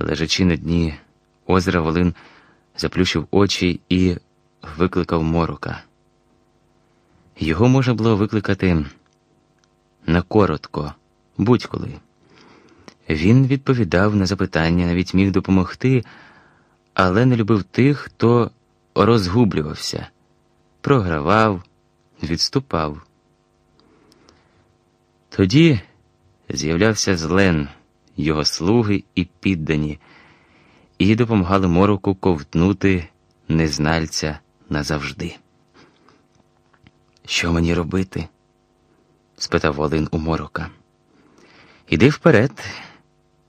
Лежачи на дні озера, Волин заплющив очі і викликав морока. Його можна було викликати на коротко, будь-коли. Він відповідав на запитання, навіть міг допомогти, але не любив тих, хто розгублювався, програвав, відступав. Тоді з'являвся злен, його слуги і піддані, і допомагали мороку ковтнути незнальця назавжди. Що мені робити? спитав Волин у морока. Іди вперед,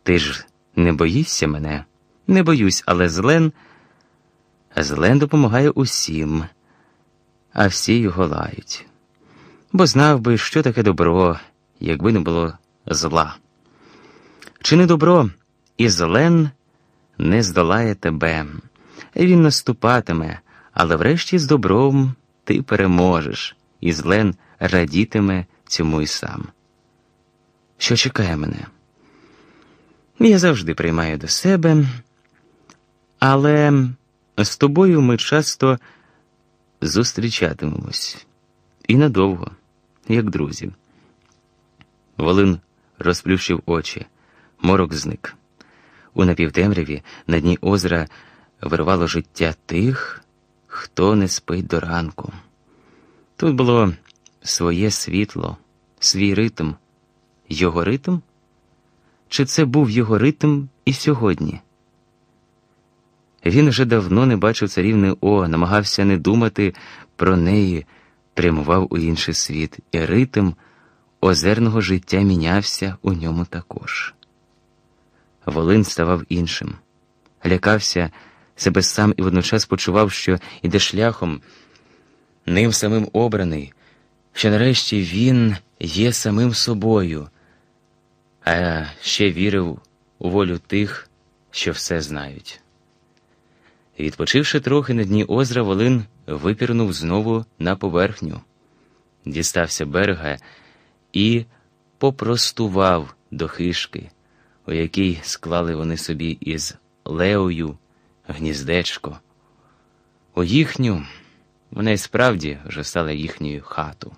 ти ж не боїшся мене? Не боюсь, але злен. Злен допомагає усім, а всі його лають. Бо знав би, що таке добро, якби не було зла. Чи не добро, і злен не здолає тебе. Він наступатиме, але врешті з добром ти переможеш, і злен радітиме цьому й сам. Що чекає мене? Я завжди приймаю до себе, але з тобою ми часто зустрічатимемось і надовго, як друзі. Волин розплющив очі, морок зник. У напівтемряві на дні озера вирвало життя тих, хто не спить до ранку. Тут було своє світло, свій ритм, його ритм? Чи це був його ритм і сьогодні? Він вже давно не бачив царівни О, намагався не думати про неї, прямував у інший світ, і ритм озерного життя мінявся у ньому також. Волин ставав іншим, лякався себе сам і водночас почував, що іде шляхом, ним самим обраний, що нарешті він є самим собою, а ще вірив у волю тих, що все знають. Відпочивши трохи на дні озера, Волин випірнув знову на поверхню, дістався берега і попростував до хишки, у якій склали вони собі із Леою гніздечко. У їхню вона й справді вже стала їхньою хату.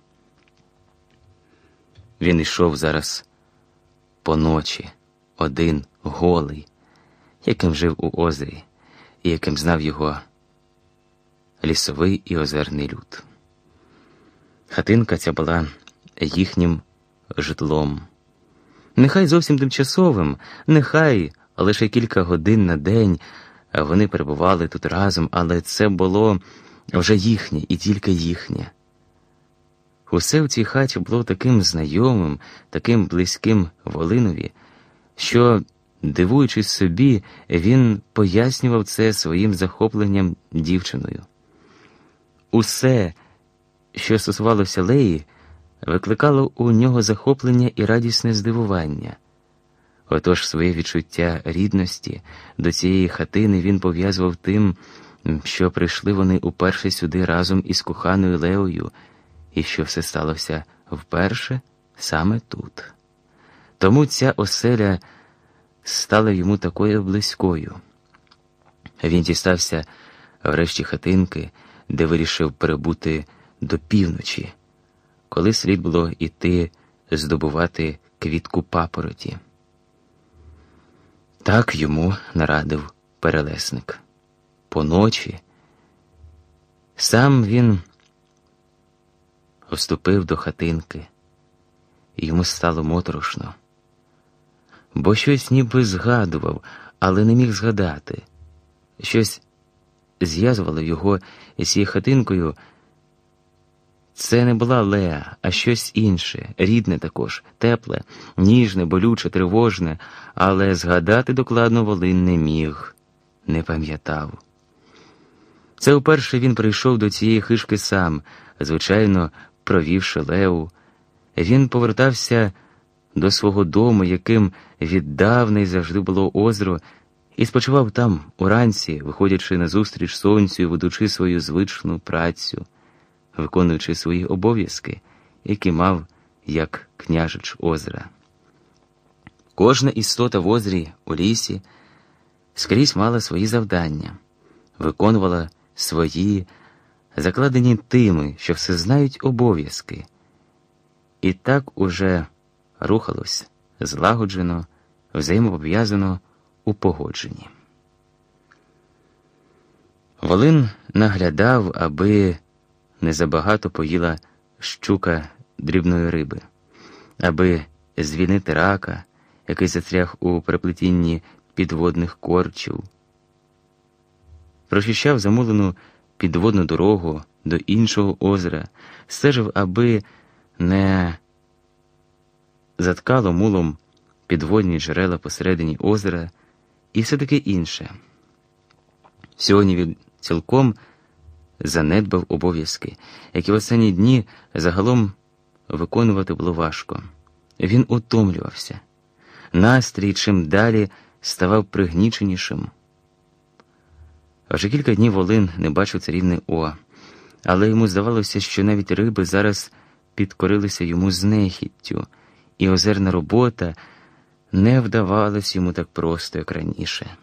Він йшов зараз по ночі, один голий, яким жив у озері і яким знав його лісовий і озерний люд. Хатинка ця була їхнім житлом. Нехай зовсім тимчасовим, нехай лише кілька годин на день вони перебували тут разом, але це було вже їхнє і тільки їхнє. Усе в цій хаті було таким знайомим, таким близьким Волинові, що, дивуючись собі, він пояснював це своїм захопленням дівчиною. Усе, що стосувалося Леї, викликало у нього захоплення і радісне здивування. Отож своє відчуття рідності до цієї хатини він пов'язував тим, що прийшли вони уперше сюди разом із коханою Леою, і що все сталося вперше саме тут. Тому ця оселя стала йому такою близькою. Він дістався врешті хатинки, де вирішив перебути до півночі, коли слід було іти здобувати квітку папороті. Так йому нарадив перелесник. Поночі сам він вступив до хатинки, і йому стало моторошно, бо щось ніби згадував, але не міг згадати. Щось зв'язувало його із цією хатинкою. Це не була Леа, а щось інше, рідне також, тепле, ніжне, болюче, тривожне, але згадати докладно Волин не міг, не пам'ятав. Це вперше він прийшов до цієї хишки сам, звичайно, провівши Леу. Він повертався до свого дому, яким віддавна й завжди було озеро, і спочивав там, уранці, виходячи назустріч сонцю ведучи свою звичну працю виконуючи свої обов'язки, які мав як княжич озера. Кожна істота в озері у лісі скрізь мала свої завдання, виконувала свої, закладені тими, що все знають обов'язки, і так уже рухалось злагоджено, взаємопов'язано у погодженні. Волин наглядав, аби не забагато поїла щука дрібної риби, аби звільнити рака, який застряг у переплетінні підводних корчів, прочищав замулену підводну дорогу до іншого озера, стежив, аби не заткало мулом підводні джерела посередині озера і все таки інше. Сьогодні він цілком занедбав обов'язки, які в останні дні загалом виконувати було важко. Він утомлювався. Настрій чим далі ставав пригніченішим. Вже кілька днів Волин не бачив царівни О, але йому здавалося, що навіть риби зараз підкорилися йому знехіттю, і озерна робота не вдавалась йому так просто, як раніше.